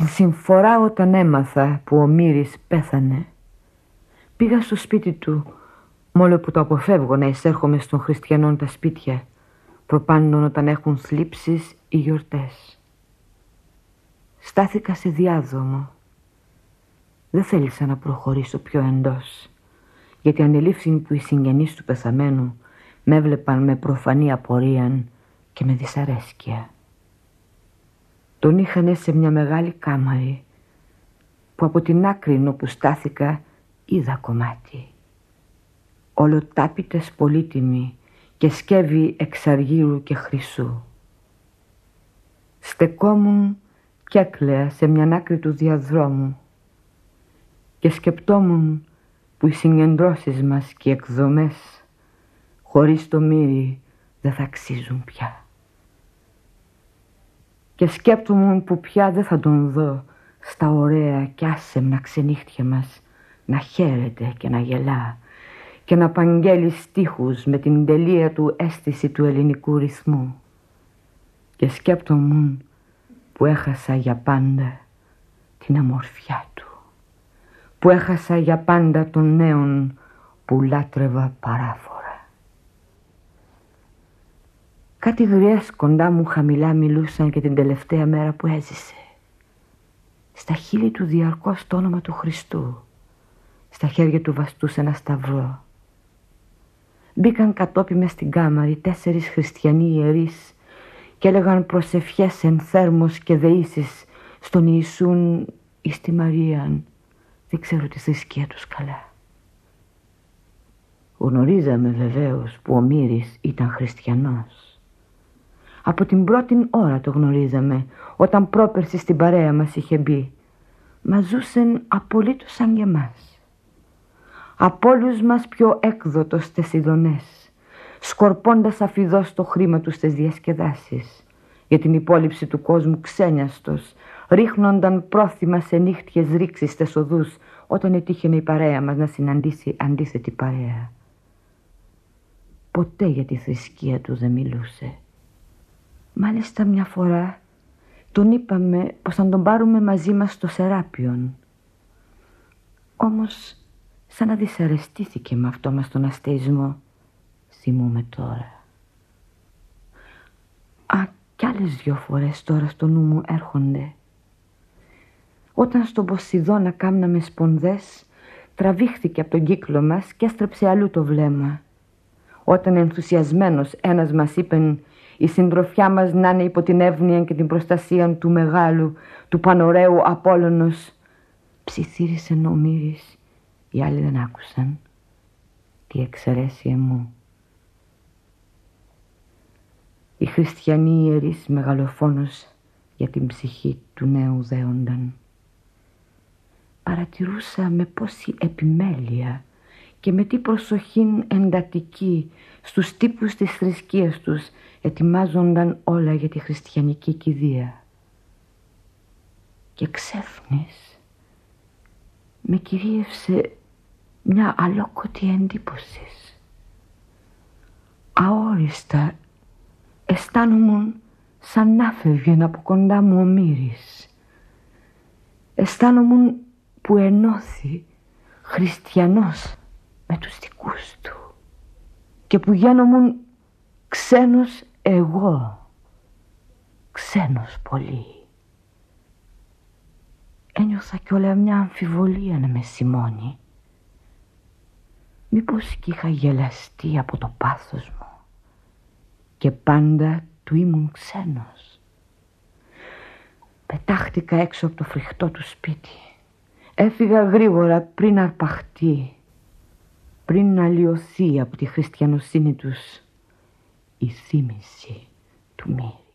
Την συμφορά όταν έμαθα που ο Μύρης πέθανε. Πήγα στο σπίτι του Μόλο που το αποφεύγω να εισέρχομαι στον χριστιανών τα σπίτια Προπάντων όταν έχουν θλίψεις ή γιορτές. Στάθηκα σε διάδρομο Δεν θέλησα να προχωρήσω πιο εντός Γιατί ανελήφθη που οι συγγενείς του πεθαμένου Με έβλεπαν με προφανή απορία και με δυσαρέσκεια τον είχαν σε μια μεγάλη κάμαρη που από την άκρη όπου στάθηκα είδα κομμάτι. Ολοτάπητες πολύτιμοι και σκεύη εξαργύρου και χρυσού. Στεκόμουν και έκλαια σε μια άκρη του διαδρόμου και σκεπτόμουν που οι συγκεντρώσεις μας και οι εκδομές χωρίς το μύρι δεν θα αξίζουν πια και σκέπτομαι που πια δεν θα τον δω στα ωραία και άσεμνα ξενύχτια μας να χαίρεται και να γελά και να παγγέλει στίχους με την τελεία του αίσθηση του ελληνικού ρυθμού και σκέπτομαι που έχασα για πάντα την αμορφιά του που έχασα για πάντα τον νέον που λάτρευα παράφορα. Κάτι γριές κοντά μου χαμηλά μιλούσαν και την τελευταία μέρα που έζησε. Στα χείλη του διαρκώς το όνομα του Χριστού. Στα χέρια του βαστούσε ένα σταυρό. Μπήκαν κατόπι μες στην κάμαρη τέσσερις χριστιανοί ιερείς και έλεγαν προσευχές εν θέρμος και δεήσεις στον Ιησούν ή στη Μαρίαν. Δεν ξέρω τη θρησκεία τους καλά. Γνωρίζαμε βεβαίως που ο Μύρης ήταν χριστιανός. Από την πρώτη ώρα το γνωρίζαμε Όταν πρόπερση στην παρέα μας είχε μπει. Μα ζούσεν απολύτως σαν και εμάς Από όλους μας πιο έκδοτος στις ειδονές Σκορπώντας αφιδώς το χρήμα τους στις διασκεδάσεις. Για την υπόλοιψη του κόσμου ξένιαστος Ρίχνονταν πρόθυμα σε νύχτιες ρήξεις στις οδούς Όταν ετύχαινε η παρέα μας να συναντήσει αντίθετη παρέα. Ποτέ για τη θρησκεία του δεν μιλούσε Μάλιστα μια φορά τον είπαμε πως θα τον πάρουμε μαζί μας στο Σεράπιον. Όμως σαν να δυσαρεστήθηκε με αυτό μας τον αστεισμό. Θυμούμε τώρα. Α, κι άλλες δυο φορές τώρα στο νου μου έρχονται. Όταν στον Ποσειδώνα κάμναμε σπονδές, τραβήχθηκε από τον κύκλο μας και έστρεψε αλλού το βλέμμα. Όταν ενθουσιασμένος ένας μας είπε η συντροφιά μας να είναι υπό την εύνοια και την προστασία του μεγάλου, του πανωραίου Απόλλωνος. Ψιθύρισε νομίρης, οι άλλοι δεν άκουσαν. Τι εξαιρέσια μου. Οι χριστιανοί ιερείς μεγαλοφόνος για την ψυχή του νέου δέονταν. Παρατηρούσα με πόση επιμέλεια και με τι προσοχή εντατική στους τύπους της θρησκείας τους ετοιμάζονταν όλα για τη χριστιανική κηδεία. Και ξέφνης με κυρίευσε μια αλόκοτη εντύπωση. Αόριστα αισθάνομουν σαν να φεύγαινε από κοντά μου ο Μύρης. Αισθάνομουν που ενώθη χριστιανός με τους δικούς του και που γίνομουν ξένος εγώ, ξένος πολύ. Ένιωθα κι όλα μια αμφιβολία να με σημώνει. Μήπως κι είχα γελαστεί από το πάθος μου και πάντα του ήμουν ξένος. Πετάχτηκα έξω από το φρικτό του σπίτι. Έφυγα γρήγορα πριν αρπαχτεί, πριν αλλοιωθεί από τη χριστιανοσύνη τους η θύμηση του μύρη.